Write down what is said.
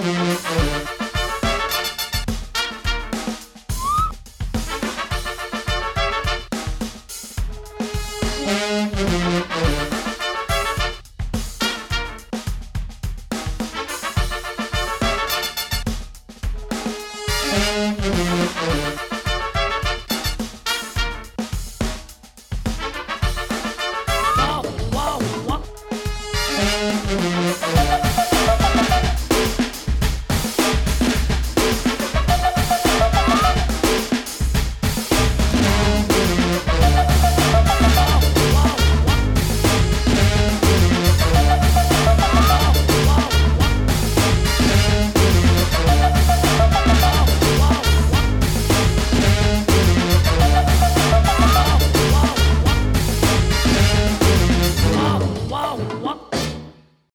Wow, wow, wow.